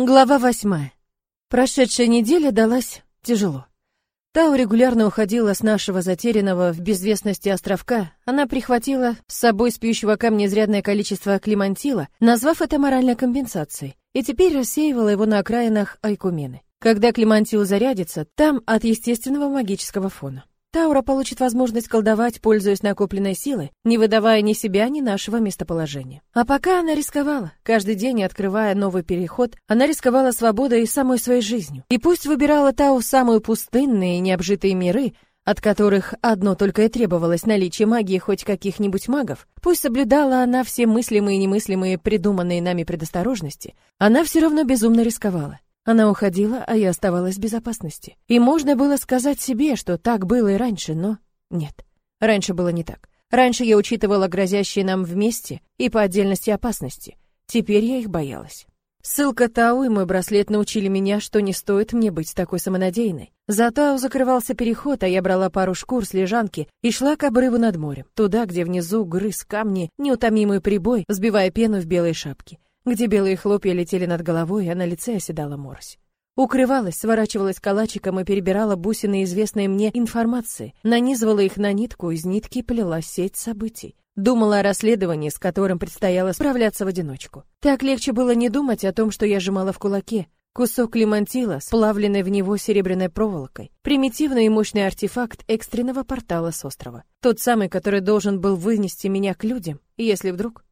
Глава восьмая. Прошедшая неделя далась тяжело. Тау регулярно уходила с нашего затерянного в безвестности островка. Она прихватила с собой с пьющего камня изрядное количество климантила, назвав это моральной компенсацией, и теперь рассеивала его на окраинах Айкумены. Когда климантил зарядится, там от естественного магического фона. Таура получит возможность колдовать, пользуясь накопленной силой, не выдавая ни себя, ни нашего местоположения. А пока она рисковала. Каждый день, открывая новый переход, она рисковала свободой и самой своей жизнью. И пусть выбирала Тау самые пустынные и необжитые миры, от которых одно только и требовалось наличие магии хоть каких-нибудь магов, пусть соблюдала она все мыслимые и немыслимые придуманные нами предосторожности, она все равно безумно рисковала. Она уходила, а я оставалась в безопасности. И можно было сказать себе, что так было и раньше, но нет. Раньше было не так. Раньше я учитывала грозящие нам вместе и по отдельности опасности. Теперь я их боялась. Ссылка Тау и мой браслет научили меня, что не стоит мне быть такой самонадеянной. За Тау закрывался переход, а я брала пару шкур с лежанки и шла к обрыву над морем, туда, где внизу грыз камни неутомимый прибой, сбивая пену в белой шапке где белые хлопья летели над головой, а на лице оседала морось. Укрывалась, сворачивалась калачиком и перебирала бусины известной мне информации, нанизывала их на нитку, из нитки плела сеть событий. Думала о расследовании, с которым предстояло справляться в одиночку. Так легче было не думать о том, что я сжимала в кулаке. Кусок лимонтила, сплавленный в него серебряной проволокой. Примитивный и мощный артефакт экстренного портала с острова. Тот самый, который должен был вынести меня к людям, если вдруг...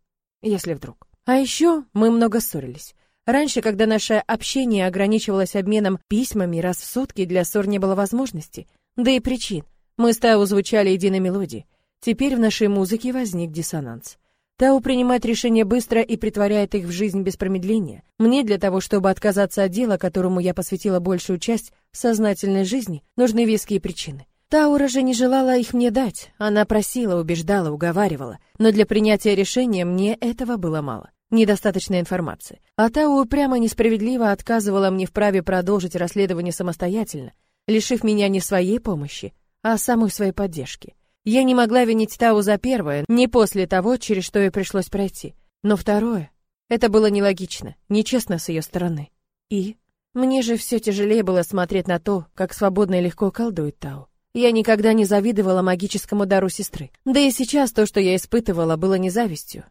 Если вдруг... А еще мы много ссорились. Раньше, когда наше общение ограничивалось обменом письмами раз в сутки, для ссор не было возможности, да и причин. Мы с Тау звучали единой мелодией. Теперь в нашей музыке возник диссонанс. Тау принимает решения быстро и притворяет их в жизнь без промедления. Мне для того, чтобы отказаться от дела, которому я посвятила большую часть сознательной жизни, нужны веские причины. Таура же не желала их мне дать. Она просила, убеждала, уговаривала. Но для принятия решения мне этого было мало недостаточной информации. А Тау упрямо несправедливо отказывала мне в праве продолжить расследование самостоятельно, лишив меня не своей помощи, а самой своей поддержки. Я не могла винить Тау за первое, не после того, через что ей пришлось пройти. Но второе, это было нелогично, нечестно с ее стороны. И мне же все тяжелее было смотреть на то, как свободно и легко колдует Тау. Я никогда не завидовала магическому дару сестры. Да и сейчас то, что я испытывала, было не завистью.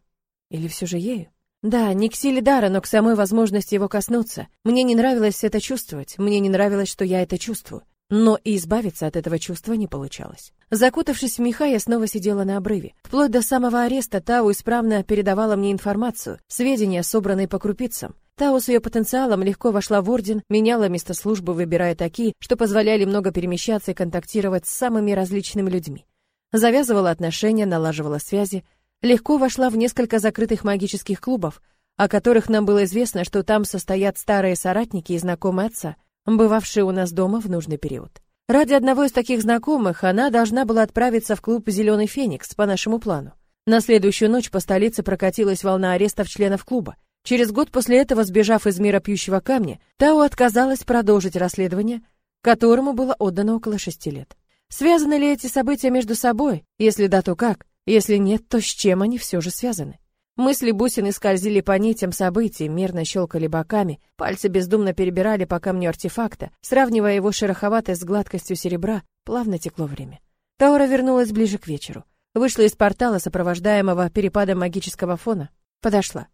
Или все же ею? Да, не к силе дара, но к самой возможности его коснуться. Мне не нравилось это чувствовать, мне не нравилось, что я это чувствую. Но и избавиться от этого чувства не получалось. Закутавшись в меха, я снова сидела на обрыве. Вплоть до самого ареста Тау исправно передавала мне информацию, сведения, собранные по крупицам. Тау с ее потенциалом легко вошла в орден, меняла место службы, выбирая такие, что позволяли много перемещаться и контактировать с самыми различными людьми. Завязывала отношения, налаживала связи, легко вошла в несколько закрытых магических клубов, о которых нам было известно, что там состоят старые соратники и знакомые отца, бывавшие у нас дома в нужный период. Ради одного из таких знакомых она должна была отправиться в клуб «Зеленый Феникс» по нашему плану. На следующую ночь по столице прокатилась волна арестов членов клуба. Через год после этого, сбежав из мира пьющего камня, Тао отказалась продолжить расследование, которому было отдано около шести лет. Связаны ли эти события между собой? Если да, то как? Если нет, то с чем они все же связаны? Мысли бусины скользили по нитям событий, мерно щелкали боками, пальцы бездумно перебирали по камню артефакта, сравнивая его шероховатость с гладкостью серебра, плавно текло время. Таура вернулась ближе к вечеру. Вышла из портала, сопровождаемого перепадом магического фона. Подошла.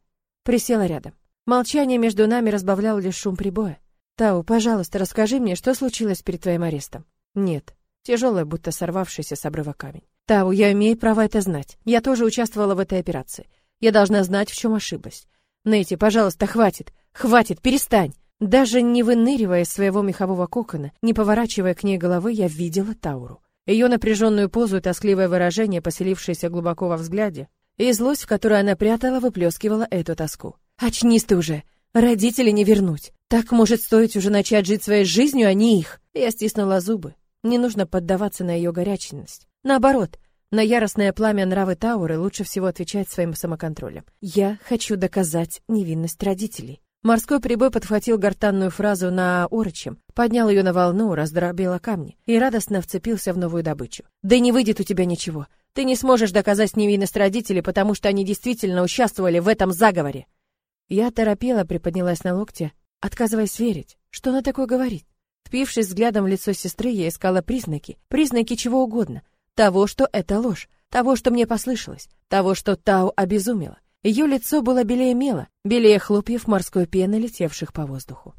Присела рядом. Молчание между нами разбавлял лишь шум прибоя. «Тау, пожалуйста, расскажи мне, что случилось перед твоим арестом?» «Нет». Тяжелая, будто сорвавшийся с обрыва камень. Тау, я имею право это знать. Я тоже участвовала в этой операции. Я должна знать, в чем ошиблась. Нэти, пожалуйста, хватит. Хватит, перестань. Даже не выныривая из своего мехового кокона, не поворачивая к ней головы, я видела Тауру. Ее напряженную позу и тоскливое выражение, поселившееся глубоко во взгляде, и злость, в которой она прятала, выплескивала эту тоску. «Очнись ты уже! Родителей не вернуть! Так может стоить уже начать жить своей жизнью, а не их!» Я стиснула зубы. Не нужно поддаваться на ее горячность. Наоборот, на яростное пламя нравы Тауры лучше всего отвечать своим самоконтролем. «Я хочу доказать невинность родителей». Морской прибой подхватил гортанную фразу на орочем, поднял ее на волну, раздробил камни и радостно вцепился в новую добычу. «Да не выйдет у тебя ничего. Ты не сможешь доказать невинность родителей, потому что они действительно участвовали в этом заговоре». Я торопела, приподнялась на локте, отказываясь верить. Что она такое говорит? Впившись взглядом в лицо сестры, я искала признаки, признаки чего угодно. Того, что это ложь, того, что мне послышалось, того, что Тау обезумела. Ее лицо было белее мела, белее хлопьев морской пены, летевших по воздуху.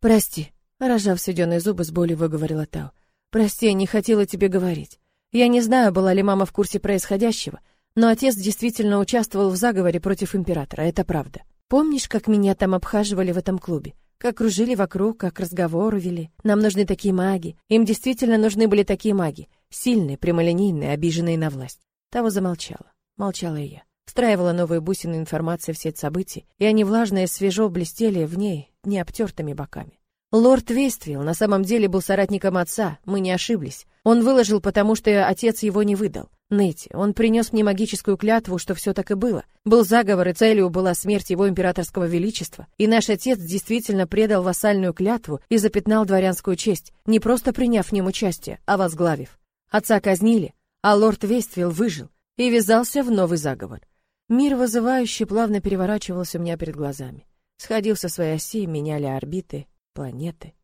«Прости», — рожав сведенные зубы, с болью выговорила Тау. «Прости, я не хотела тебе говорить. Я не знаю, была ли мама в курсе происходящего, но отец действительно участвовал в заговоре против императора, это правда. Помнишь, как меня там обхаживали в этом клубе? Как кружили вокруг, как разговоры вели? Нам нужны такие маги. Им действительно нужны были такие маги. Сильные, прямолинейные, обиженные на власть. Того замолчала. Молчала и я. Встраивала новые бусины информации в сеть событий, и они влажно и свежо блестели в ней необтертыми боками. Лорд Вествилл на самом деле был соратником отца, мы не ошиблись. Он выложил, потому что отец его не выдал. Нэти, он принес мне магическую клятву, что все так и было. Был заговор, и целью была смерть его императорского величества. И наш отец действительно предал вассальную клятву и запятнал дворянскую честь, не просто приняв в нем участие, а возглавив. Отца казнили, а лорд Вествилл выжил и ввязался в новый заговор. Мир вызывающий плавно переворачивался у меня перед глазами. Сходил со своей оси, меняли орбиты, планеты.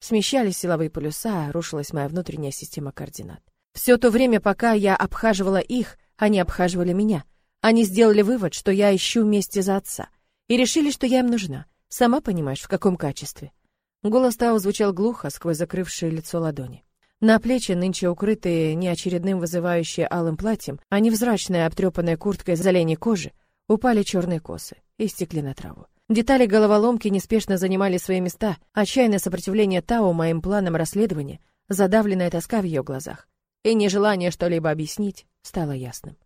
Смещались силовые полюса, рушилась моя внутренняя система координат. Все то время, пока я обхаживала их, они обхаживали меня. Они сделали вывод, что я ищу вместе за отца, и решили, что я им нужна. Сама понимаешь, в каком качестве. Голос Тау звучал глухо сквозь закрывшее лицо ладони. На плечи, нынче укрытые не очередным вызывающие алым платьем, а невзрачной обтрепанной курткой из оленей кожи, упали черные косы и стекли на траву. Детали головоломки неспешно занимали свои места, отчаянное сопротивление Тао моим планам расследования, задавленная тоска в ее глазах и нежелание что-либо объяснить стало ясным.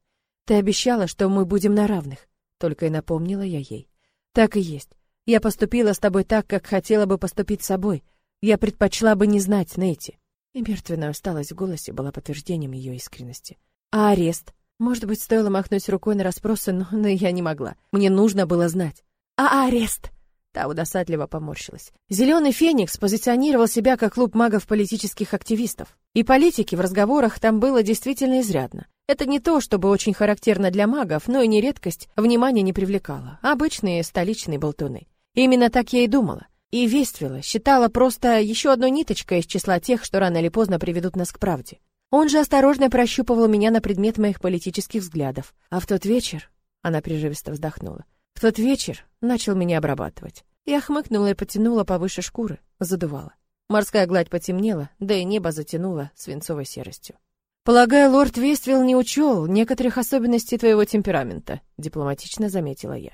«Ты обещала, что мы будем на равных», — только и напомнила я ей. «Так и есть. Я поступила с тобой так, как хотела бы поступить с собой. Я предпочла бы не знать Нейти». И мертвенная усталость в голосе была подтверждением ее искренности. «А арест?» Может быть, стоило махнуть рукой на расспросы, но, но я не могла. Мне нужно было знать. «А арест?» Та удосадливо поморщилась. Зеленый Феникс позиционировал себя как клуб магов-политических активистов. И политики в разговорах там было действительно изрядно. Это не то, чтобы очень характерно для магов, но и не редкость, внимания не привлекало. Обычные столичные болтуны. Именно так я и думала. И Вествила считала просто еще одной ниточкой из числа тех, что рано или поздно приведут нас к правде. Он же осторожно прощупывал меня на предмет моих политических взглядов. А в тот вечер... Она прерывисто вздохнула. В тот вечер начал меня обрабатывать. Я хмыкнула и потянула повыше шкуры, задувала. Морская гладь потемнела, да и небо затянуло свинцовой серостью. «Полагаю, лорд Вествилл не учел некоторых особенностей твоего темперамента», — дипломатично заметила я.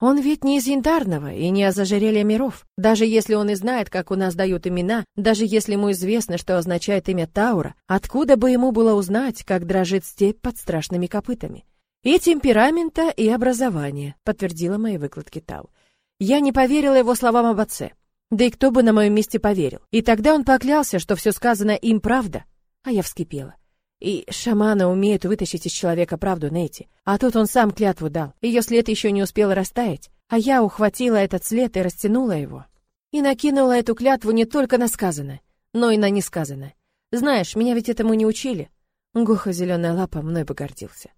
«Он ведь не из янтарного и не из ожерелья миров. Даже если он и знает, как у нас дают имена, даже если ему известно, что означает имя Таура, откуда бы ему было узнать, как дрожит степь под страшными копытами?» «И темперамента, и образования», — подтвердила мои выкладки Тау. Я не поверила его словам об отце. Да и кто бы на моем месте поверил? И тогда он поклялся, что все сказанное им правда. А я вскипела. И шаманы умеют вытащить из человека правду, Нэти. А тут он сам клятву дал. Ее след еще не успел растаять. А я ухватила этот след и растянула его. И накинула эту клятву не только на сказанное, но и на несказанное. Знаешь, меня ведь этому не учили. Гуха зеленая лапа мной бы гордился.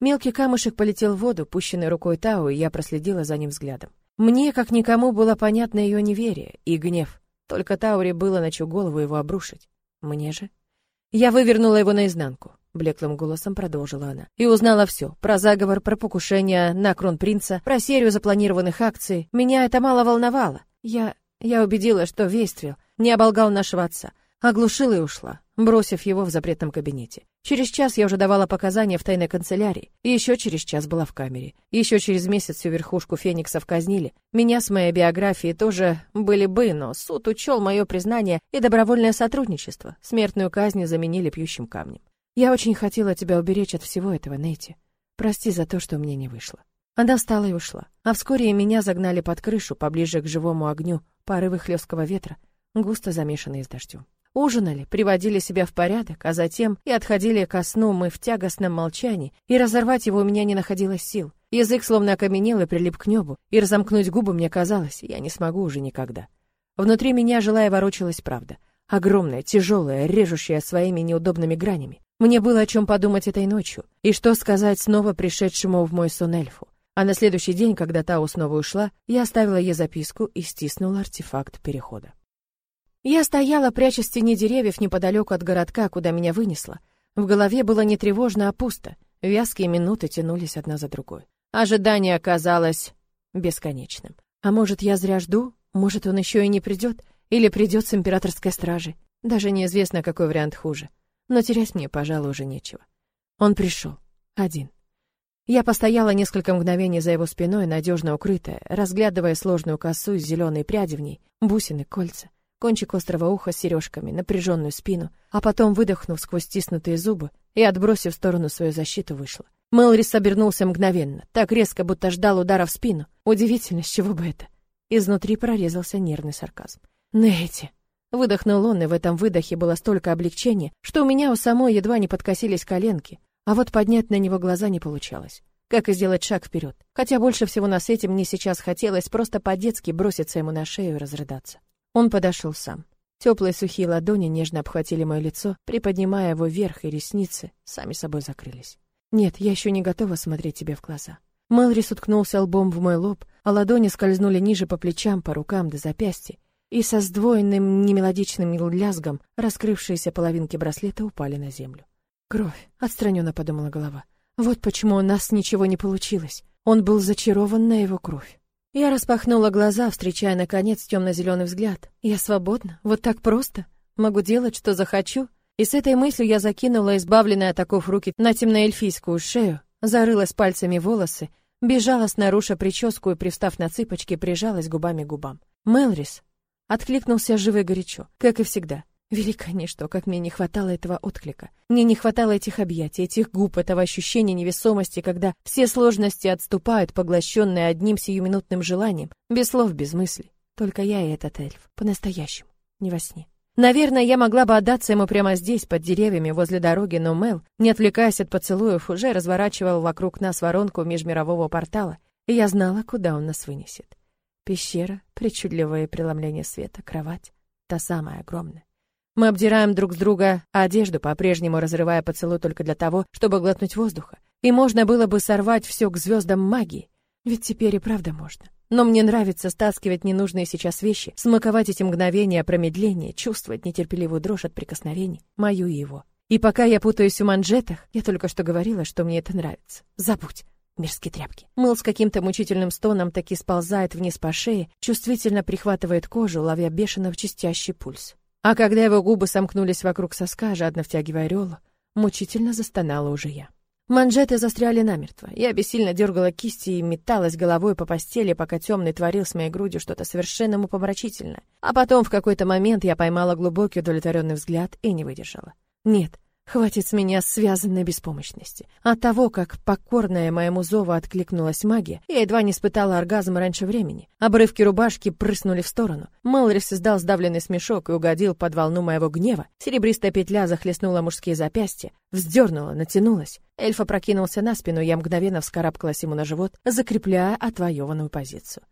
Мелкий камушек полетел в воду, пущенный рукой Тау, и я проследила за ним взглядом. Мне, как никому, было понятно ее неверие и гнев. Только Тауре было на чью голову его обрушить. Мне же? Я вывернула его наизнанку, блеклым голосом продолжила она. И узнала все: про заговор, про покушение на кронпринца, про серию запланированных акций. Меня это мало волновало. Я я убедила, что Вествил не оболгал нашего отца, оглушила и ушла, бросив его в запретном кабинете. Через час я уже давала показания в тайной канцелярии, и еще через час была в камере. Еще через месяц всю верхушку фениксов казнили. Меня с моей биографией тоже были бы, но суд учел мое признание и добровольное сотрудничество. Смертную казнь заменили пьющим камнем. Я очень хотела тебя уберечь от всего этого, Нейти. Прости за то, что мне не вышло. Она встала и ушла. А вскоре меня загнали под крышу, поближе к живому огню, порывы хлесткого ветра, густо замешанные с дождем. Ужинали, приводили себя в порядок, а затем и отходили ко сну мы в тягостном молчании, и разорвать его у меня не находилось сил. Язык словно окаменел и прилип к небу, и разомкнуть губы мне казалось, я не смогу уже никогда. Внутри меня жила и ворочалась правда. Огромная, тяжелая, режущая своими неудобными гранями. Мне было о чем подумать этой ночью, и что сказать снова пришедшему в мой сон эльфу. А на следующий день, когда Тау снова ушла, я оставила ей записку и стиснула артефакт перехода. Я стояла, прячась в тени деревьев неподалеку от городка, куда меня вынесло. В голове было не тревожно, а пусто. Вязкие минуты тянулись одна за другой. Ожидание оказалось бесконечным. А может, я зря жду? Может, он еще и не придет? Или придет с императорской стражей? Даже неизвестно, какой вариант хуже. Но терять мне, пожалуй, уже нечего. Он пришел. Один. Я постояла несколько мгновений за его спиной, надежно укрытая, разглядывая сложную косу с зеленой пряди в ней, бусины, кольца, кончик острого уха с сережками, напряженную спину, а потом, выдохнув сквозь стиснутые зубы и отбросив в сторону свою защиту, вышла. Мэлрис обернулся мгновенно, так резко, будто ждал удара в спину. Удивительно, с чего бы это? Изнутри прорезался нервный сарказм. «Нейти!» Выдохнул он, и в этом выдохе было столько облегчения, что у меня у самой едва не подкосились коленки, а вот поднять на него глаза не получалось. Как и сделать шаг вперед. Хотя больше всего на свете мне сейчас хотелось просто по-детски броситься ему на шею и разрыдаться. Он подошел сам. Теплые сухие ладони нежно обхватили мое лицо, приподнимая его вверх, и ресницы сами собой закрылись. «Нет, я еще не готова смотреть тебе в глаза». Мэлрис уткнулся лбом в мой лоб, а ладони скользнули ниже по плечам, по рукам до запястья, и со сдвоенным немелодичным лязгом раскрывшиеся половинки браслета упали на землю. Кровь, отстраненно подумала голова. Вот почему у нас ничего не получилось. Он был зачарован на его кровь. Я распахнула глаза, встречая наконец темно-зеленый взгляд. Я свободна, вот так просто. Могу делать, что захочу. И с этой мыслью я закинула избавленные от оков руки на темноэльфийскую шею, зарылась пальцами волосы, бежала снаружи прическу и, привстав на цыпочки, прижалась губами к губам. Мелрис откликнулся живо и горячо, как и всегда. Великое ничто, как мне не хватало этого отклика. Мне не хватало этих объятий, этих губ, этого ощущения невесомости, когда все сложности отступают, поглощенные одним сиюминутным желанием, без слов, без мыслей. Только я и этот эльф, по-настоящему, не во сне. Наверное, я могла бы отдаться ему прямо здесь, под деревьями, возле дороги, но Мел, не отвлекаясь от поцелуев, уже разворачивал вокруг нас воронку межмирового портала, и я знала, куда он нас вынесет. Пещера, причудливое преломление света, кровать, та самая огромная. Мы обдираем друг с друга одежду, по-прежнему разрывая поцелуй только для того, чтобы глотнуть воздуха. И можно было бы сорвать все к звездам магии. Ведь теперь и правда можно. Но мне нравится стаскивать ненужные сейчас вещи, смаковать эти мгновения промедления, чувствовать нетерпеливую дрожь от прикосновений, мою и его. И пока я путаюсь в манжетах, я только что говорила, что мне это нравится. Забудь. Мерзкие тряпки. Мыл с каким-то мучительным стоном таки сползает вниз по шее, чувствительно прихватывает кожу, ловя бешено в чистящий пульс. А когда его губы сомкнулись вокруг соска, жадно втягивая релу, мучительно застонала уже я. Манжеты застряли намертво. Я бессильно дергала кисти и металась головой по постели, пока темный творил с моей грудью что-то совершенно умопомрачительное. А потом в какой-то момент я поймала глубокий удовлетворенный взгляд и не выдержала. Нет, Хватит с меня связанной беспомощности. От того, как покорная моему зову откликнулась магия, я едва не испытала оргазм раньше времени. Обрывки рубашки прыснули в сторону. Мэлрис издал сдавленный смешок и угодил под волну моего гнева. Серебристая петля захлестнула мужские запястья, вздернула, натянулась. Эльф опрокинулся на спину, я мгновенно вскарабкалась ему на живот, закрепляя отвоеванную позицию.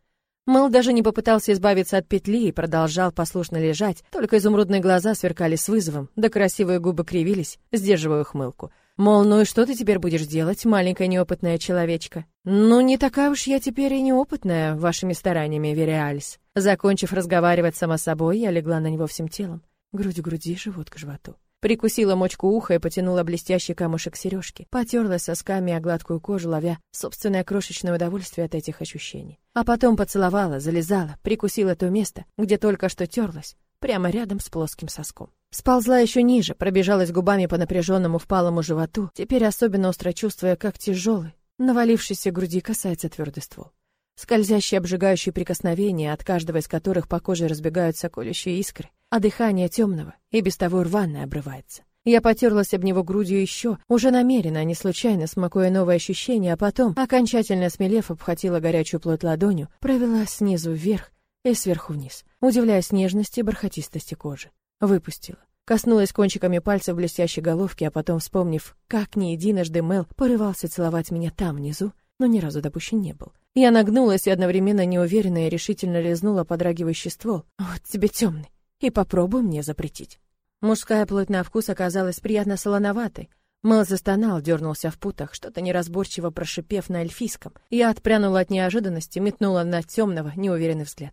Мэл даже не попытался избавиться от петли и продолжал послушно лежать, только изумрудные глаза сверкали с вызовом, да красивые губы кривились, сдерживая ухмылку. Мол, ну и что ты теперь будешь делать, маленькая неопытная человечка? Ну, не такая уж я теперь и неопытная вашими стараниями, Вериалис. Закончив разговаривать сама собой, я легла на него всем телом. Грудь к груди, живот к животу. Прикусила мочку уха и потянула блестящий камушек сережки. Потерлась сосками о гладкую кожу, ловя собственное крошечное удовольствие от этих ощущений. А потом поцеловала, залезала, прикусила то место, где только что терлась, прямо рядом с плоским соском. Сползла еще ниже, пробежалась губами по напряженному впалому животу, теперь особенно остро чувствуя, как тяжелый, навалившийся груди касается твердый ствол. Скользящие обжигающие прикосновения, от каждого из которых по коже разбегаются колющие искры, а дыхание темного и без того рваное обрывается. Я потерлась об него грудью еще, уже намеренно, а не случайно, смакуя новые ощущения, а потом, окончательно смелев, обхватила горячую плоть ладонью, провела снизу вверх и сверху вниз, удивляясь нежности и бархатистости кожи. Выпустила. Коснулась кончиками пальцев блестящей головки, а потом, вспомнив, как не единожды Мел порывался целовать меня там внизу, но ни разу допущен не был. Я нагнулась и одновременно неуверенно и решительно лизнула подрагивающий ствол. «Вот тебе темный и попробуй мне запретить. Мужская плоть на вкус оказалась приятно солоноватой, Мэл застонал, дернулся в путах, что-то неразборчиво прошипев на эльфийском. Я отпрянула от неожиданности, метнула на темного, неуверенный взгляд.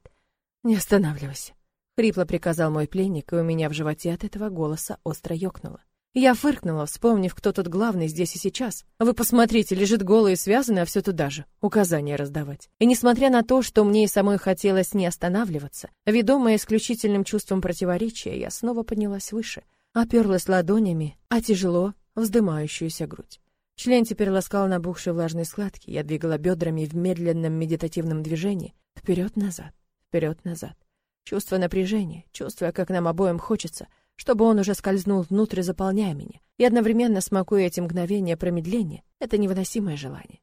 «Не останавливайся», — хрипло приказал мой пленник, и у меня в животе от этого голоса остро ёкнуло. Я фыркнула, вспомнив, кто тут главный здесь и сейчас. Вы посмотрите, лежит голый и связанный, а все туда же. Указания раздавать. И несмотря на то, что мне и самой хотелось не останавливаться, ведомая исключительным чувством противоречия, я снова поднялась выше, оперлась ладонями, а тяжело вздымающуюся грудь. Член теперь ласкал набухшие влажные складки, я двигала бедрами в медленном медитативном движении, вперед-назад, вперед-назад. Чувство напряжения, чувствуя, как нам обоим хочется, чтобы он уже скользнул внутрь, заполняя меня, и одновременно смакуя эти мгновения промедления, это невыносимое желание.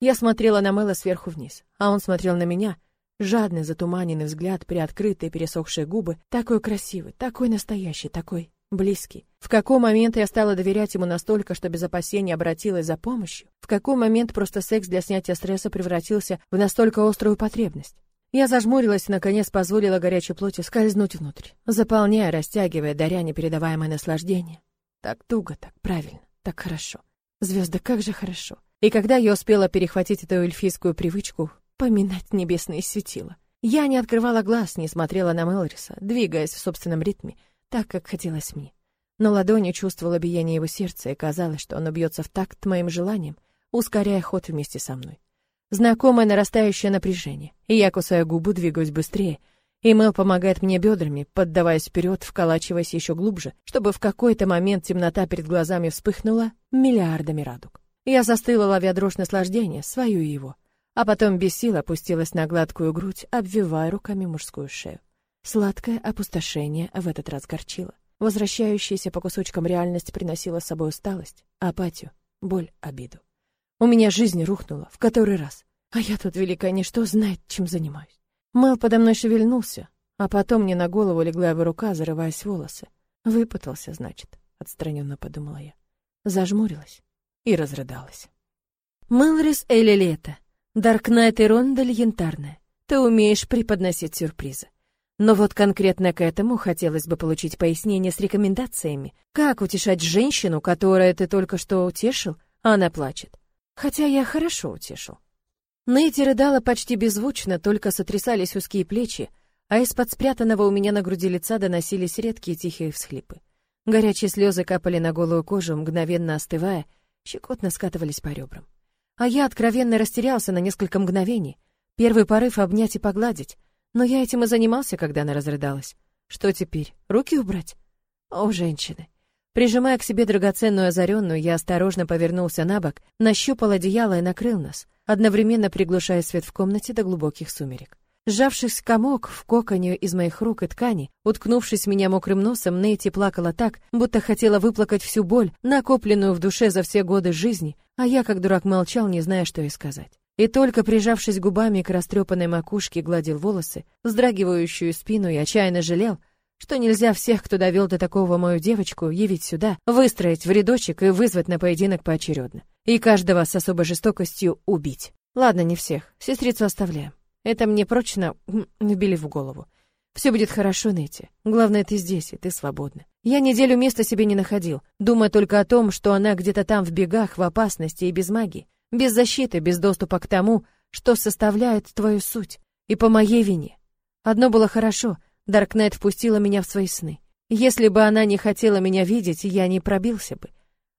Я смотрела на Мэла сверху вниз, а он смотрел на меня, жадный, затуманенный взгляд, приоткрытые, пересохшие губы, такой красивый, такой настоящий, такой близкий. В какой момент я стала доверять ему настолько, что без опасения обратилась за помощью? В какой момент просто секс для снятия стресса превратился в настолько острую потребность? Я зажмурилась и, наконец, позволила горячей плоти скользнуть внутрь, заполняя, растягивая, даря непередаваемое наслаждение. Так туго, так правильно, так хорошо. Звезды, как же хорошо. И когда я успела перехватить эту эльфийскую привычку, поминать небесные светила, я не открывала глаз, не смотрела на Мелриса, двигаясь в собственном ритме, так, как хотелось мне. Но ладонью чувствовала биение его сердца, и казалось, что оно бьется в такт моим желаниям, ускоряя ход вместе со мной. Знакомое нарастающее напряжение, и я кусаю губу, двигаюсь быстрее, и Мэл помогает мне бедрами, поддаваясь вперед, вколачиваясь еще глубже, чтобы в какой-то момент темнота перед глазами вспыхнула миллиардами радуг. Я застыла, ловя дрожь наслаждения, свою и его, а потом без сил опустилась на гладкую грудь, обвивая руками мужскую шею. Сладкое опустошение в этот раз горчило. Возвращающаяся по кусочкам реальность приносила с собой усталость, апатию, боль, обиду. У меня жизнь рухнула в который раз, а я тут великое ничто знает, чем занимаюсь. Мэл подо мной шевельнулся, а потом мне на голову легла его рука, зарываясь в волосы. Выпутался, значит, отстраненно подумала я. Зажмурилась и разрыдалась. Мэлрис Эли Лето, Даркнайт и Рондель Янтарная, ты умеешь преподносить сюрпризы. Но вот конкретно к этому хотелось бы получить пояснение с рекомендациями. Как утешать женщину, которая ты только что утешил, а она плачет? Хотя я хорошо утешил. Нейти рыдала почти беззвучно, только сотрясались узкие плечи, а из-под спрятанного у меня на груди лица доносились редкие тихие всхлипы. Горячие слезы капали на голую кожу, мгновенно остывая, щекотно скатывались по ребрам. А я откровенно растерялся на несколько мгновений. Первый порыв обнять и погладить, но я этим и занимался, когда она разрыдалась. Что теперь? Руки убрать? О, женщины. Прижимая к себе драгоценную озаренную, я осторожно повернулся на бок, нащупал одеяло и накрыл нас, одновременно приглушая свет в комнате до глубоких сумерек. Сжавшись комок в коконе из моих рук и ткани, уткнувшись в меня мокрым носом, Нейти плакала так, будто хотела выплакать всю боль, накопленную в душе за все годы жизни, а я, как дурак, молчал, не зная, что ей сказать и только прижавшись губами к растрепанной макушке, гладил волосы, вздрагивающую спину и отчаянно жалел, что нельзя всех, кто довел до такого мою девочку, явить сюда, выстроить в рядочек и вызвать на поединок поочередно. И каждого с особой жестокостью убить. Ладно, не всех. Сестрицу оставляем. Это мне прочно вбили в голову. Все будет хорошо, Нэти. Главное, ты здесь, и ты свободна. Я неделю места себе не находил, думая только о том, что она где-то там в бегах, в опасности и без магии без защиты, без доступа к тому, что составляет твою суть. И по моей вине. Одно было хорошо, Даркнайт впустила меня в свои сны. Если бы она не хотела меня видеть, я не пробился бы.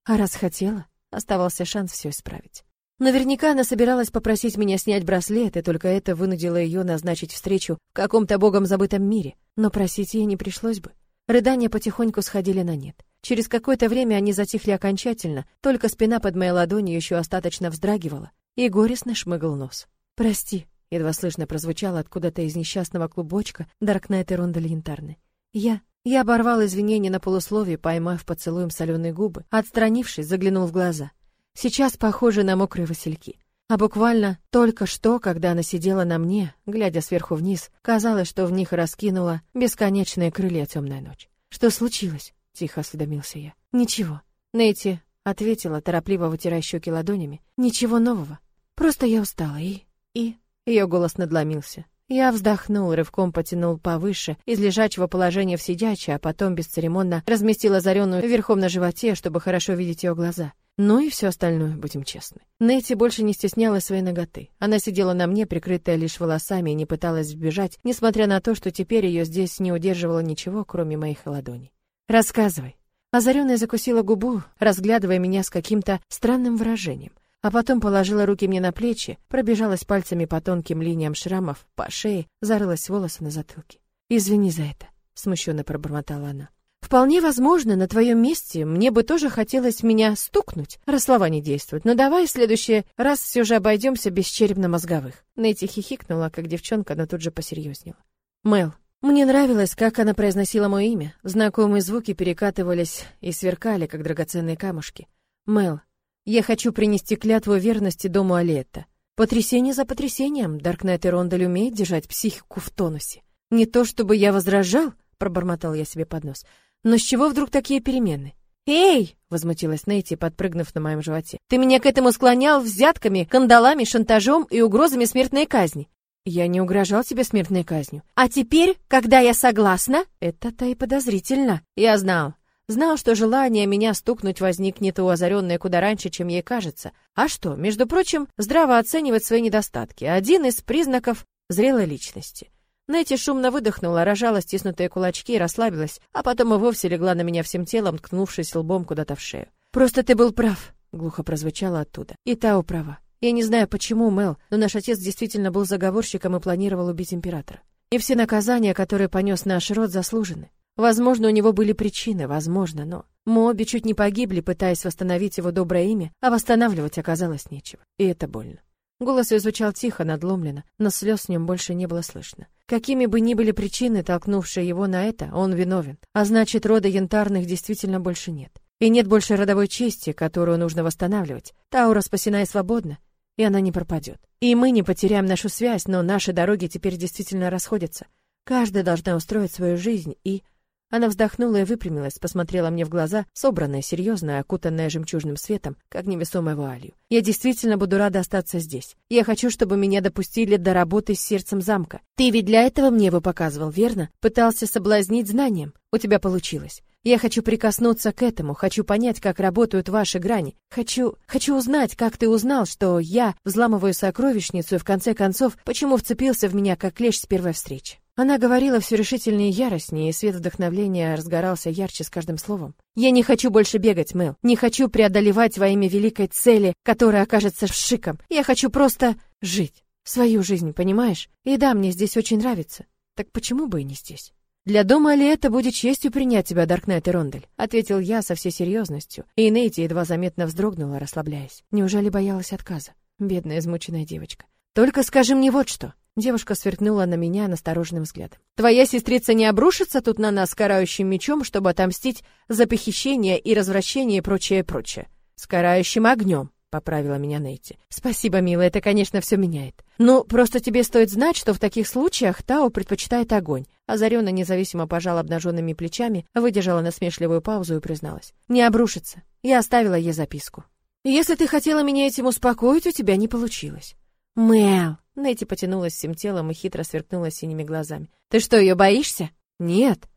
А раз хотела, оставался шанс все исправить. Наверняка она собиралась попросить меня снять браслет, и только это вынудило ее назначить встречу в каком-то богом забытом мире. Но просить ей не пришлось бы. Рыдания потихоньку сходили на нет. Через какое-то время они затихли окончательно, только спина под моей ладонью еще остаточно вздрагивала, и горестно шмыгал нос. «Прости», — едва слышно прозвучало откуда-то из несчастного клубочка Даркнайт и Рондель Янтарны. «Я...» Я оборвал извинения на полусловие, поймав поцелуем соленые губы, отстранившись, заглянул в глаза. Сейчас похожи на мокрые васильки. А буквально только что, когда она сидела на мне, глядя сверху вниз, казалось, что в них раскинула бесконечные крылья темная ночь. Что случилось? тихо осведомился я. Ничего. Нейти ответила, торопливо вытирая щеки ладонями. Ничего нового. Просто я устала и и ее голос надломился. Я вздохнул, рывком потянул повыше, из лежачего положения в сидячее, а потом бесцеремонно разместил озаренную верхом на животе, чтобы хорошо видеть ее глаза. Ну и все остальное, будем честны. Нэти больше не стеснялась своей ноготы. Она сидела на мне, прикрытая лишь волосами, и не пыталась сбежать, несмотря на то, что теперь ее здесь не удерживало ничего, кроме моих ладоней. «Рассказывай». Озаренная закусила губу, разглядывая меня с каким-то странным выражением, а потом положила руки мне на плечи, пробежалась пальцами по тонким линиям шрамов, по шее, зарылась волосы на затылке. «Извини за это», — смущенно пробормотала она. Вполне возможно, на твоем месте мне бы тоже хотелось меня стукнуть, раз слова не действуют. Но давай в следующий раз все же обойдемся без черепно-мозговых. Нэти хихикнула, как девчонка, но тут же посерьезнела. Мэл, мне нравилось, как она произносила мое имя. Знакомые звуки перекатывались и сверкали, как драгоценные камушки. Мэл, я хочу принести клятву верности дому Алиетта. Потрясение за потрясением. Даркнайт и Рондель умеет держать психику в тонусе. Не то чтобы я возражал, пробормотал я себе под нос. Но с чего вдруг такие перемены? «Эй!» — возмутилась Нейти, подпрыгнув на моем животе. «Ты меня к этому склонял взятками, кандалами, шантажом и угрозами смертной казни». «Я не угрожал тебе смертной казнью». «А теперь, когда я согласна...» «Это-то и подозрительно». «Я знал. Знал, что желание меня стукнуть возникнет у озаренной куда раньше, чем ей кажется. А что, между прочим, здраво оценивать свои недостатки. Один из признаков зрелой личности. Нэти шумно выдохнула, рожала стиснутые кулачки и расслабилась, а потом и вовсе легла на меня всем телом, ткнувшись лбом куда-то в шею. «Просто ты был прав», — глухо прозвучало оттуда. «И Тао права. Я не знаю, почему, Мел, но наш отец действительно был заговорщиком и планировал убить императора. И все наказания, которые понес наш род, заслужены. Возможно, у него были причины, возможно, но мы обе чуть не погибли, пытаясь восстановить его доброе имя, а восстанавливать оказалось нечего. И это больно. Голос ее звучал тихо, надломленно, но слез в нем больше не было слышно. Какими бы ни были причины, толкнувшие его на это, он виновен. А значит, рода янтарных действительно больше нет. И нет больше родовой чести, которую нужно восстанавливать. Таура спасена и свободна, и она не пропадет. И мы не потеряем нашу связь, но наши дороги теперь действительно расходятся. Каждая должна устроить свою жизнь и... Она вздохнула и выпрямилась, посмотрела мне в глаза, собранная, серьезная, окутанная жемчужным светом, как невесомой вуалью. Я действительно буду рада остаться здесь. Я хочу, чтобы меня допустили до работы с сердцем замка. Ты ведь для этого мне его показывал, верно? Пытался соблазнить знанием. У тебя получилось. Я хочу прикоснуться к этому, хочу понять, как работают ваши грани. Хочу, хочу узнать, как ты узнал, что я взламываю сокровищницу и в конце концов, почему вцепился в меня как клещ с первой встречи. Она говорила все решительнее и яростнее, и свет вдохновления разгорался ярче с каждым словом. «Я не хочу больше бегать, Мэл. Не хочу преодолевать во имя великой цели, которая окажется шиком. Я хочу просто жить. Свою жизнь, понимаешь? И да, мне здесь очень нравится. Так почему бы и не здесь?» «Для дома ли это будет честью принять тебя, Даркнайт и Рондель?» — ответил я со всей серьезностью, и Нейти едва заметно вздрогнула, расслабляясь. Неужели боялась отказа? Бедная измученная девочка. «Только скажи мне вот что. Девушка сверкнула на меня настороженным взглядом. «Твоя сестрица не обрушится тут на нас карающим мечом, чтобы отомстить за похищение и развращение и прочее, прочее? С карающим огнем», — поправила меня Нейти. «Спасибо, милая, это, конечно, все меняет. Ну, просто тебе стоит знать, что в таких случаях Тао предпочитает огонь». Озарена независимо пожала обнаженными плечами, выдержала насмешливую паузу и призналась. «Не обрушится. Я оставила ей записку». «Если ты хотела меня этим успокоить, у тебя не получилось». «Мэл!» Нэти потянулась всем телом и хитро сверкнула синими глазами. «Ты что, ее боишься?» «Нет».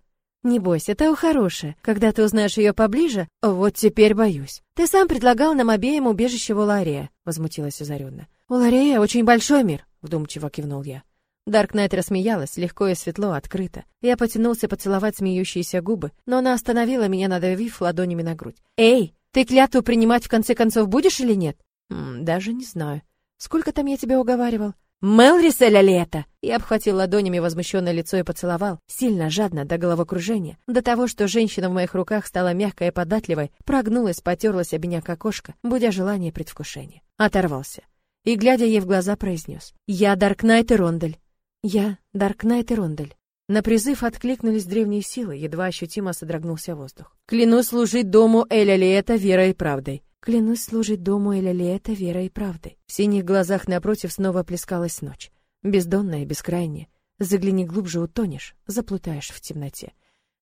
«Не бойся, это хорошая. Когда ты узнаешь ее поближе, вот теперь боюсь. Ты сам предлагал нам обеим убежище в Улария», — возмутилась озаренно. «Улария — очень большой мир», — вдумчиво кивнул я. Дарк Найт рассмеялась, легко и светло, открыто. Я потянулся поцеловать смеющиеся губы, но она остановила меня, надавив ладонями на грудь. «Эй, ты клятву принимать в конце концов будешь или нет?» М «Даже не знаю. Сколько там я тебя уговаривал?» «Мелриселя ли это?» Я обхватил ладонями возмущенное лицо и поцеловал, сильно, жадно, до головокружения, до того, что женщина в моих руках стала мягкой и податливой, прогнулась, потерлась об меня как кошка, будя желание предвкушения. Оторвался. И, глядя ей в глаза, произнес. «Я Даркнайт и Рондель». «Я Даркнайт и Рондель». На призыв откликнулись древние силы, едва ощутимо содрогнулся воздух. «Клянусь служить дому Эля Лиэта верой и правдой. Клянусь служить дому Эля-Лиэта верой и правдой. В синих глазах напротив снова плескалась ночь. Бездонная, бескрайняя. Загляни глубже, утонешь, заплутаешь в темноте.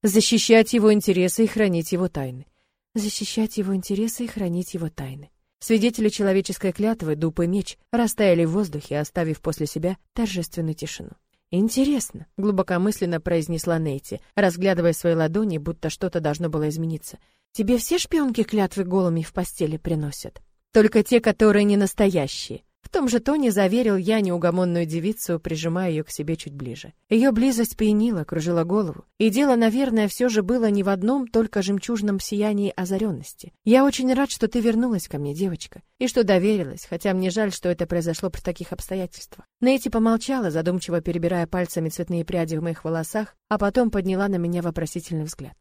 Защищать его интересы и хранить его тайны. Защищать его интересы и хранить его тайны. Свидетели человеческой клятвы, дуб и меч, растаяли в воздухе, оставив после себя торжественную тишину. Интересно, глубокомысленно произнесла Нейти, разглядывая свои ладони, будто что-то должно было измениться. Тебе все шпионки клятвы голыми в постели приносят? Только те, которые не настоящие. Том же тоне заверил я неугомонную девицу, прижимая ее к себе чуть ближе. Ее близость пьянила, кружила голову. И дело, наверное, все же было не в одном только жемчужном сиянии озаренности. Я очень рад, что ты вернулась ко мне, девочка, и что доверилась, хотя мне жаль, что это произошло при таких обстоятельствах. Нейти помолчала, задумчиво перебирая пальцами цветные пряди в моих волосах, а потом подняла на меня вопросительный взгляд.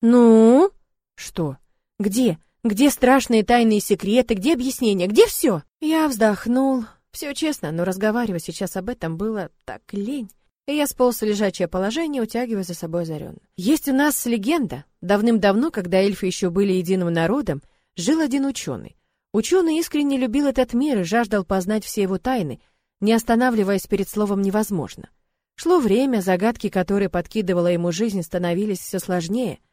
«Ну?» «Что? Где? Где страшные тайные секреты, где объяснения, где все? Я вздохнул. Все честно, но разговаривать сейчас об этом было так лень. И я сполз в лежачее положение, утягивая за собой озаренно. Есть у нас легенда. Давным-давно, когда эльфы еще были единым народом, жил один ученый. Ученый искренне любил этот мир и жаждал познать все его тайны, не останавливаясь перед словом «невозможно». Шло время, загадки, которые подкидывала ему жизнь, становились все сложнее —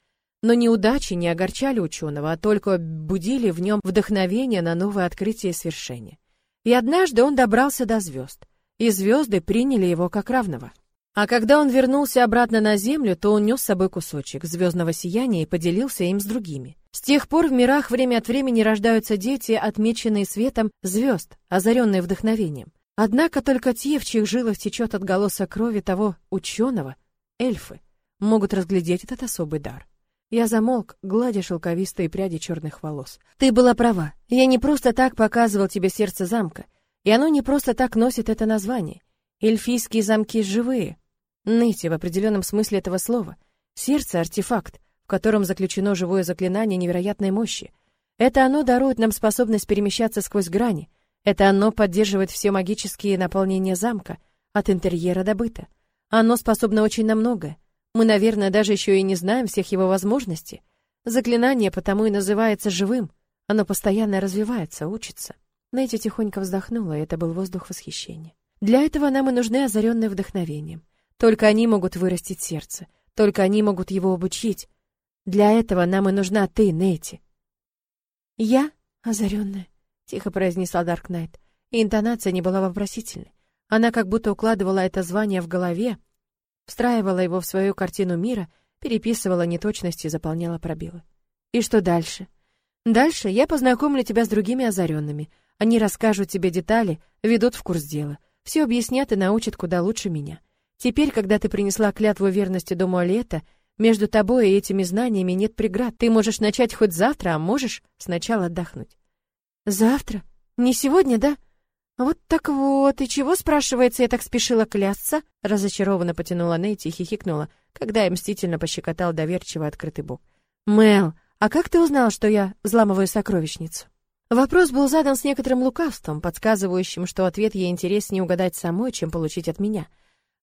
но неудачи не огорчали ученого, а только будили в нем вдохновение на новые открытия и свершения. И однажды он добрался до звезд, и звезды приняли его как равного. А когда он вернулся обратно на Землю, то унес с собой кусочек звездного сияния и поделился им с другими. С тех пор в мирах время от времени рождаются дети, отмеченные светом звезд, озаренные вдохновением. Однако только те, в чьих жилах течет отголосок крови того ученого, эльфы, могут разглядеть этот особый дар. Я замолк, гладя шелковистые пряди черных волос. Ты была права. Я не просто так показывал тебе сердце замка, и оно не просто так носит это название. Эльфийские замки живые. Нити в определенном смысле этого слова. Сердце артефакт, в котором заключено живое заклинание невероятной мощи. Это оно дарует нам способность перемещаться сквозь грани. Это оно поддерживает все магические наполнения замка, от интерьера до быта. Оно способно очень на многое. Мы, наверное, даже еще и не знаем всех его возможностей. Заклинание потому и называется живым. Оно постоянно развивается, учится. Нэти тихонько вздохнула, и это был воздух восхищения. Для этого нам и нужны озаренные вдохновением. Только они могут вырастить сердце, только они могут его обучить. Для этого нам и нужна ты, Нэти. Я озаренная, тихо произнесла Дарк Найт, и интонация не была вопросительной. Она как будто укладывала это звание в голове, встраивала его в свою картину мира, переписывала неточности, заполняла пробелы. И что дальше? Дальше я познакомлю тебя с другими озаренными. Они расскажут тебе детали, ведут в курс дела. Все объяснят и научат куда лучше меня. Теперь, когда ты принесла клятву верности дому Алета, между тобой и этими знаниями нет преград. Ты можешь начать хоть завтра, а можешь сначала отдохнуть. Завтра? Не сегодня, да? Вот так вот, и чего, спрашивается, я так спешила клясться? Разочарованно потянула Нейти и хихикнула, когда я мстительно пощекотал доверчиво открытый бок. Мел, а как ты узнал, что я взламываю сокровищницу? Вопрос был задан с некоторым лукавством, подсказывающим, что ответ ей интереснее угадать самой, чем получить от меня.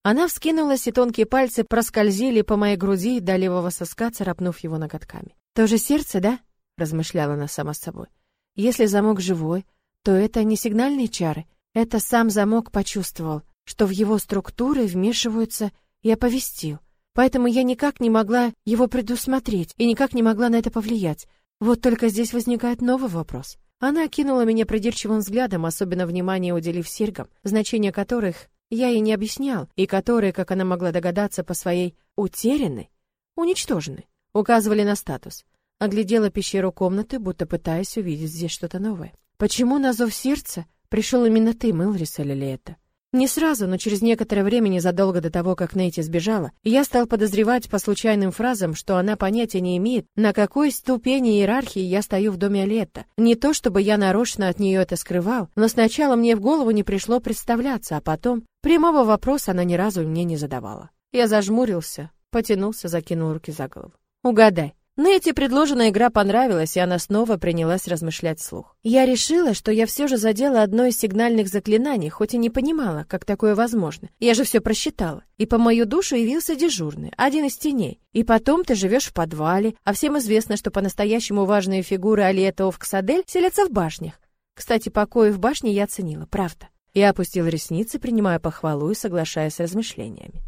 Она вскинулась, и тонкие пальцы проскользили по моей груди до левого соска, царапнув его ноготками. «То же сердце, да?» — размышляла она сама с собой. «Если замок живой, то это не сигнальные чары. Это сам замок почувствовал, что в его структуры вмешиваются и оповестил. Поэтому я никак не могла его предусмотреть и никак не могла на это повлиять. Вот только здесь возникает новый вопрос. Она окинула меня придирчивым взглядом, особенно внимание уделив серьгам, значение которых я ей не объяснял, и которые, как она могла догадаться по своей утерянной, уничтоженной, указывали на статус. Оглядела пещеру комнаты, будто пытаясь увидеть здесь что-то новое. Почему на зов сердца пришел именно ты, Мэлрис, или это? Не сразу, но через некоторое время, незадолго до того, как Нейти сбежала, я стал подозревать по случайным фразам, что она понятия не имеет, на какой ступени иерархии я стою в доме Алетта. Не то, чтобы я нарочно от нее это скрывал, но сначала мне в голову не пришло представляться, а потом прямого вопроса она ни разу мне не задавала. Я зажмурился, потянулся, закинул руки за голову. «Угадай, Нэти предложенная игра понравилась, и она снова принялась размышлять вслух. Я решила, что я все же задела одно из сигнальных заклинаний, хоть и не понимала, как такое возможно. Я же все просчитала. И по мою душу явился дежурный, один из теней. И потом ты живешь в подвале, а всем известно, что по-настоящему важные фигуры Алиэта Овксадель селятся в башнях. Кстати, покои в башне я оценила, правда. Я опустила ресницы, принимая похвалу и соглашаясь с размышлениями.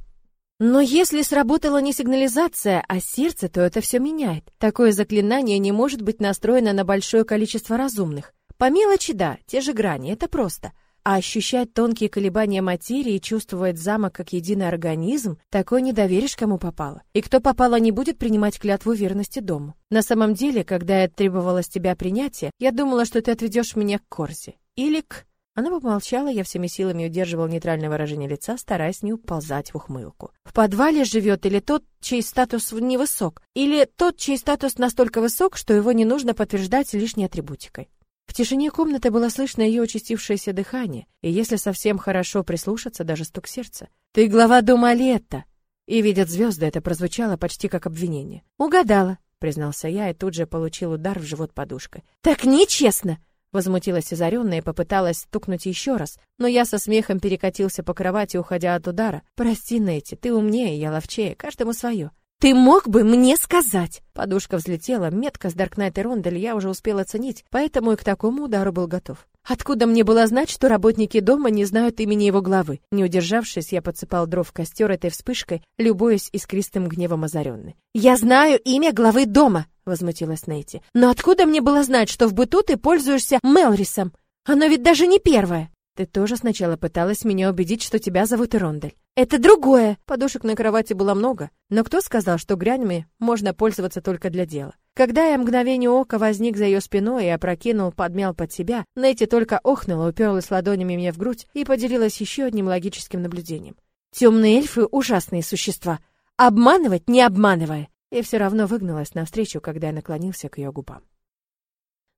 Но если сработала не сигнализация, а сердце, то это все меняет. Такое заклинание не может быть настроено на большое количество разумных. По мелочи, да, те же грани, это просто. а ощущать тонкие колебания материи и чувствовать замок как единый организм, такой не доверишь, кому попало. И кто попало, не будет принимать клятву верности дому. На самом деле, когда я требовала с тебя принятия, я думала, что ты отведешь меня к Корзе. Или к... Она помолчала, я всеми силами удерживал нейтральное выражение лица, стараясь не уползать в ухмылку. Подвале живет или тот, чей статус невысок, или тот, чей статус настолько высок, что его не нужно подтверждать лишней атрибутикой. В тишине комнаты было слышно ее участившееся дыхание, и если совсем хорошо прислушаться, даже стук сердца. «Ты глава дома Летта!» И видят звезды, это прозвучало почти как обвинение. «Угадала», — признался я и тут же получил удар в живот подушкой. «Так нечестно!» Возмутилась озаренная и попыталась стукнуть еще раз, но я со смехом перекатился по кровати, уходя от удара. «Прости, Нэти, ты умнее, я ловчее, каждому свое». «Ты мог бы мне сказать!» Подушка взлетела, метка с Даркнайт и Рондель я уже успел оценить, поэтому и к такому удару был готов. Откуда мне было знать, что работники дома не знают имени его главы? Не удержавшись, я подсыпал дров в костер этой вспышкой, любуясь искристым гневом озаренной. «Я знаю имя главы дома!» — возмутилась Нейти. «Но откуда мне было знать, что в быту ты пользуешься Мелрисом? Оно ведь даже не первое!» «Ты тоже сначала пыталась меня убедить, что тебя зовут Ирондель». «Это другое!» Подушек на кровати было много, но кто сказал, что грянями можно пользоваться только для дела? Когда я мгновение ока возник за ее спиной и опрокинул, подмял под себя, Нейти только охнула, уперлась ладонями мне в грудь и поделилась еще одним логическим наблюдением. «Темные эльфы — ужасные существа. Обманывать, не обманывая и все равно выгналась навстречу, когда я наклонился к ее губам.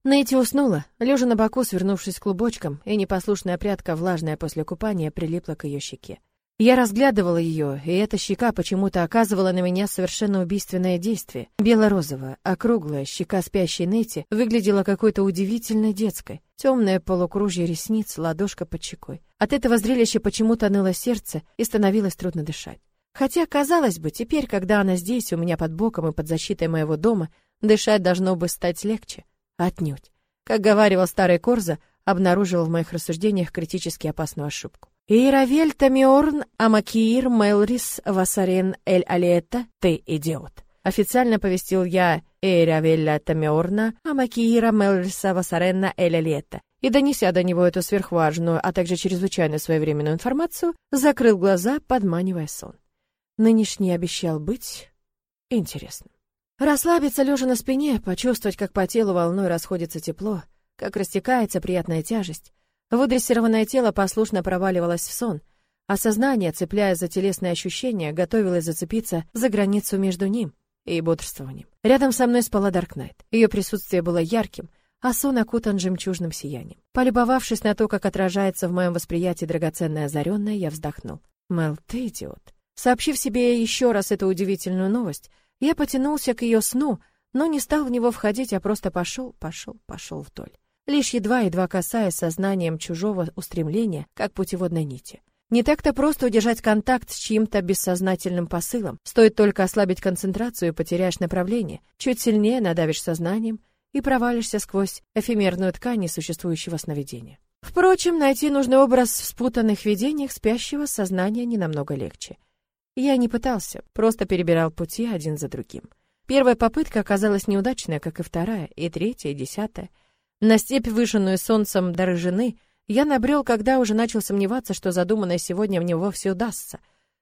Нейти уснула, лежа на боку, свернувшись клубочком, и непослушная прядка, влажная после купания, прилипла к ее щеке. Я разглядывала ее, и эта щека почему-то оказывала на меня совершенно убийственное действие. Бело-розовая, округлая щека спящей Нейти выглядела какой-то удивительно детской. Темное полукружье ресниц, ладошка под щекой. От этого зрелища почему-то ныло сердце и становилось трудно дышать. Хотя, казалось бы, теперь, когда она здесь, у меня под боком и под защитой моего дома, дышать должно бы стать легче. Отнюдь. Как говаривал старый Корза, обнаружил в моих рассуждениях критически опасную ошибку. «Иравель Тамиорн Амакиир Мелрис Васарен Эль Алиета, ты идиот!» Официально повестил я Эйравеля Тамиорна Амакиира Мелриса Васарена Эль Алиета и, донеся до него эту сверхважную, а также чрезвычайно своевременную информацию, закрыл глаза, подманивая сон. Нынешний обещал быть интересным. Расслабиться лежа на спине, почувствовать, как по телу волной расходится тепло, как растекается приятная тяжесть. Выдрессированное тело послушно проваливалось в сон, а сознание, цепляясь за телесные ощущения, готовилось зацепиться за границу между ним и бодрствованием. Рядом со мной спала Даркнайт. Ее присутствие было ярким, а сон окутан жемчужным сиянием. Полюбовавшись на то, как отражается в моем восприятии драгоценное озаренное, я вздохнул. «Мел, ты идиот. Сообщив себе еще раз эту удивительную новость, я потянулся к ее сну, но не стал в него входить, а просто пошел, пошел, пошел вдоль. Лишь едва-едва касаясь сознанием чужого устремления, как путеводной нити. Не так-то просто удержать контакт с чьим-то бессознательным посылом. Стоит только ослабить концентрацию и потеряешь направление. Чуть сильнее надавишь сознанием и провалишься сквозь эфемерную ткань несуществующего сновидения. Впрочем, найти нужный образ в спутанных видениях спящего сознания не намного легче. Я не пытался, просто перебирал пути один за другим. Первая попытка оказалась неудачная, как и вторая, и третья, и десятая. На степь, выжженную солнцем дары жены, я набрел, когда уже начал сомневаться, что задуманное сегодня мне вовсе удастся.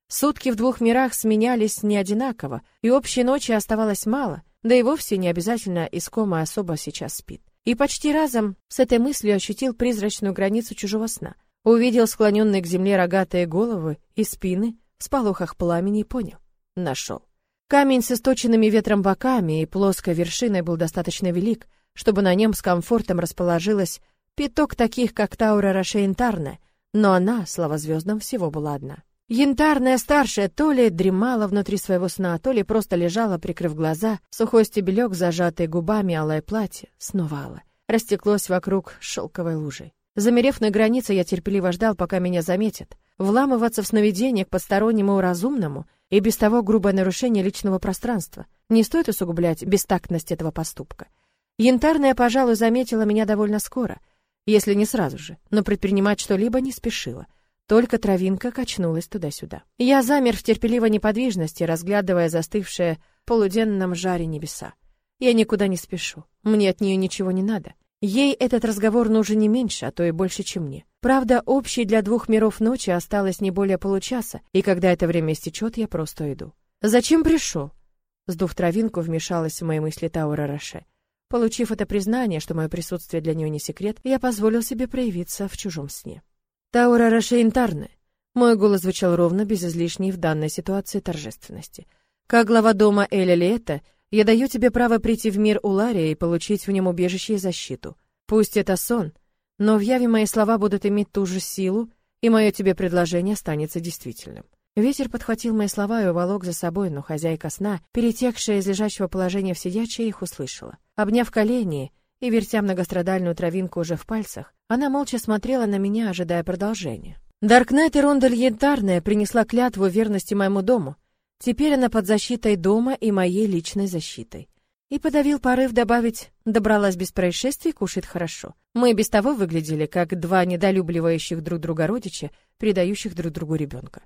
Сутки в двух мирах сменялись не одинаково, и общей ночи оставалось мало, да и вовсе не обязательно искомая особо сейчас спит. И почти разом с этой мыслью ощутил призрачную границу чужого сна. Увидел склоненные к земле рогатые головы и спины, в сполохах пламени и понял. Нашел. Камень с источенными ветром боками и плоской вершиной был достаточно велик, чтобы на нем с комфортом расположилась пяток таких, как Таура Рашейнтарна, но она, слава звездам, всего была одна. Янтарная старшая то ли дремала внутри своего сна, то ли просто лежала, прикрыв глаза, сухой стебелек, зажатый губами алое платье, снова алое, растеклось вокруг шелковой лужей. Замерев на границе, я терпеливо ждал, пока меня заметят. Вламываться в сновидение к постороннему разумному и без того грубое нарушение личного пространства. Не стоит усугублять бестактность этого поступка. Янтарная, пожалуй, заметила меня довольно скоро, если не сразу же, но предпринимать что-либо не спешила. Только травинка качнулась туда-сюда. Я замер в терпеливой неподвижности, разглядывая застывшие в полуденном жаре небеса. Я никуда не спешу. Мне от нее ничего не надо. Ей этот разговор нужен не меньше, а то и больше, чем мне. Правда, общей для двух миров ночи осталось не более получаса, и когда это время истечет, я просто иду. Зачем пришел? Сдув травинку, вмешалась в мои мысли Таура Роше. Получив это признание, что мое присутствие для нее не секрет, я позволил себе проявиться в чужом сне. Таура интарная. Мой голос звучал ровно, без излишней в данной ситуации торжественности. Как глава дома Эля Лето, я даю тебе право прийти в мир Улария и получить в нем убежище и защиту. Пусть это сон, но в яве мои слова будут иметь ту же силу, и мое тебе предложение останется действительным. Ветер подхватил мои слова и уволок за собой, но хозяйка сна, перетекшая из лежачего положения в сидячее, их услышала. Обняв колени и вертя многострадальную травинку уже в пальцах, она молча смотрела на меня, ожидая продолжения. Даркнайт и Рондель Янтарная принесла клятву верности моему дому. Теперь она под защитой дома и моей личной защитой. И подавил порыв добавить «добралась без происшествий, кушает хорошо». Мы без того выглядели, как два недолюбливающих друг друга родича, предающих друг другу ребенка.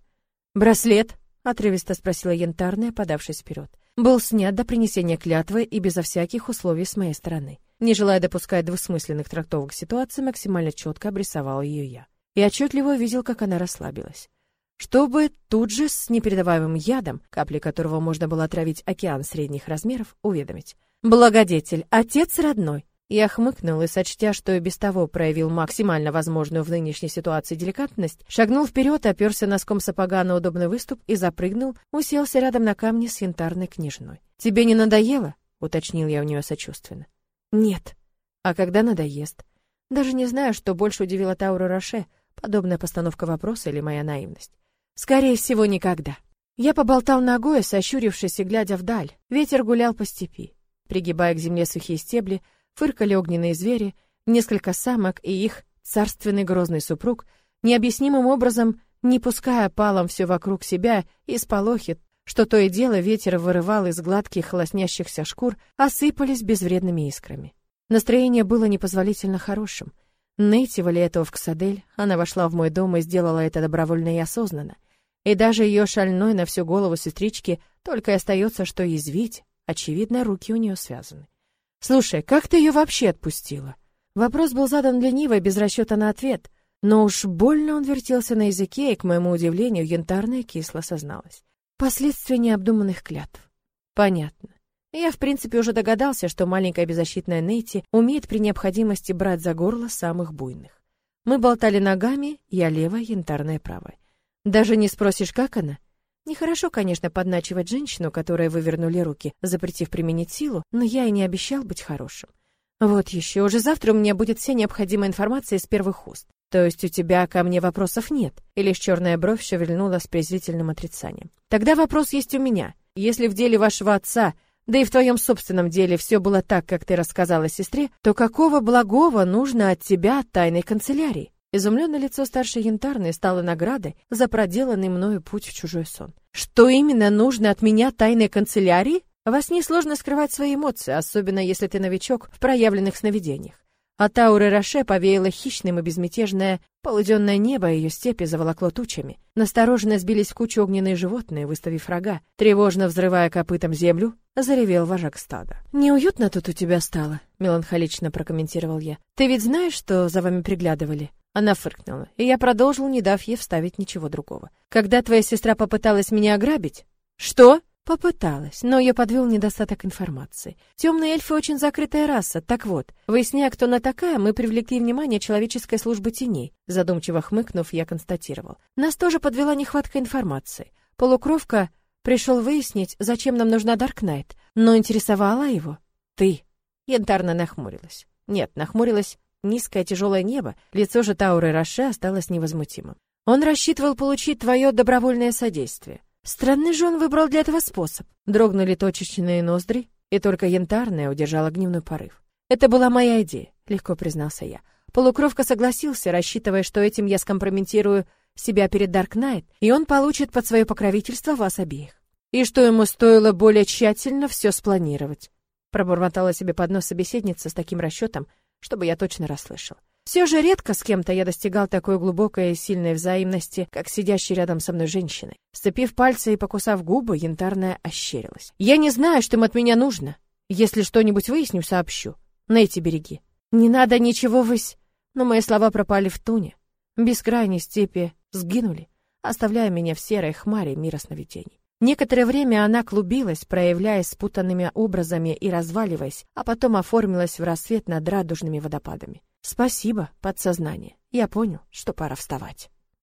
«Браслет?» — отрывисто спросила Янтарная, подавшись вперед. «Был снят до принесения клятвы и безо всяких условий с моей стороны. Не желая допускать двусмысленных трактовок ситуации, максимально четко обрисовал ее я. И отчетливо увидел, как она расслабилась. Чтобы тут же с непередаваемым ядом, капли которого можно было отравить океан средних размеров, уведомить. «Благодетель, отец родной, я хмыкнул и, сочтя, что и без того проявил максимально возможную в нынешней ситуации деликатность, шагнул вперед, оперся носком сапога на удобный выступ и запрыгнул, уселся рядом на камне с янтарной княжной. «Тебе не надоело?» — уточнил я у нее сочувственно. «Нет». «А когда надоест?» Даже не знаю, что больше удивило Тауру Роше, подобная постановка вопроса или моя наивность. «Скорее всего, никогда». Я поболтал ногой, сощурившись и глядя вдаль. Ветер гулял по степи. Пригибая к земле сухие стебли, фыркали огненные звери, несколько самок и их царственный грозный супруг, необъяснимым образом, не пуская палом все вокруг себя, и сполохи, что то и дело ветер вырывал из гладких лоснящихся шкур, осыпались безвредными искрами. Настроение было непозволительно хорошим. Нейти этого в Ксадель, она вошла в мой дом и сделала это добровольно и осознанно. И даже ее шальной на всю голову сестрички только и остается, что язвить, очевидно, руки у нее связаны. Слушай, как ты ее вообще отпустила? Вопрос был задан лениво, без расчета на ответ, но уж больно он вертелся на языке, и, к моему удивлению, янтарная кисло созналась. Последствия необдуманных клятв. Понятно. Я, в принципе, уже догадался, что маленькая беззащитная Нейти умеет при необходимости брать за горло самых буйных. Мы болтали ногами, я левая, янтарная правая. Даже не спросишь, как она? Нехорошо, конечно, подначивать женщину, которой вывернули руки, запретив применить силу, но я и не обещал быть хорошим. Вот еще, уже завтра у меня будет вся необходимая информация из первых уст. То есть у тебя ко мне вопросов нет? И лишь черная бровь шевельнула с презрительным отрицанием. Тогда вопрос есть у меня. Если в деле вашего отца, да и в твоем собственном деле все было так, как ты рассказала сестре, то какого благого нужно от тебя тайной канцелярии? Изумленное лицо старшей янтарной стало наградой за проделанный мною путь в чужой сон. Что именно нужно от меня тайной канцелярии? Во сне сложно скрывать свои эмоции, особенно если ты новичок в проявленных сновидениях. От ауры Роше повеяло хищным и безмятежное полуденное небо, а ее степи заволокло тучами. Настороженно сбились в кучу огненные животные, выставив рога. Тревожно взрывая копытом землю, заревел вожак стада. «Неуютно тут у тебя стало», — меланхолично прокомментировал я. «Ты ведь знаешь, что за вами приглядывали?» Она фыркнула, и я продолжил, не дав ей вставить ничего другого. «Когда твоя сестра попыталась меня ограбить?» «Что?» Попыталась, но ее подвел недостаток информации. Темные эльфы очень закрытая раса. Так вот, выясняя, кто она такая, мы привлекли внимание человеческой службы теней. Задумчиво хмыкнув, я констатировал. Нас тоже подвела нехватка информации. Полукровка пришел выяснить, зачем нам нужна Даркнайт, но интересовала его ты. Янтарно нахмурилась. Нет, нахмурилась низкое тяжелое небо, лицо же Тауры Роше осталось невозмутимым. Он рассчитывал получить твое добровольное содействие. Странный же он выбрал для этого способ. Дрогнули точечные ноздри, и только янтарная удержала гневный порыв. Это была моя идея, легко признался я. Полукровка согласился, рассчитывая, что этим я скомпрометирую себя перед Дарк Найт, и он получит под свое покровительство вас обеих. И что ему стоило более тщательно все спланировать. Пробормотала себе под нос собеседница с таким расчетом, чтобы я точно расслышал. Все же редко с кем-то я достигал такой глубокой и сильной взаимности, как сидящей рядом со мной женщины. Сцепив пальцы и покусав губы, янтарная ощерилась. «Я не знаю, что им от меня нужно. Если что-нибудь выясню, сообщу. На эти береги. Не надо ничего выс...» Но мои слова пропали в туне. бескрайней степи сгинули, оставляя меня в серой хмаре мира сновидений. Некоторое время она клубилась, проявляясь спутанными образами и разваливаясь, а потом оформилась в рассвет над радужными водопадами. Спасибо, подсознание. Я понял, что пора вставать.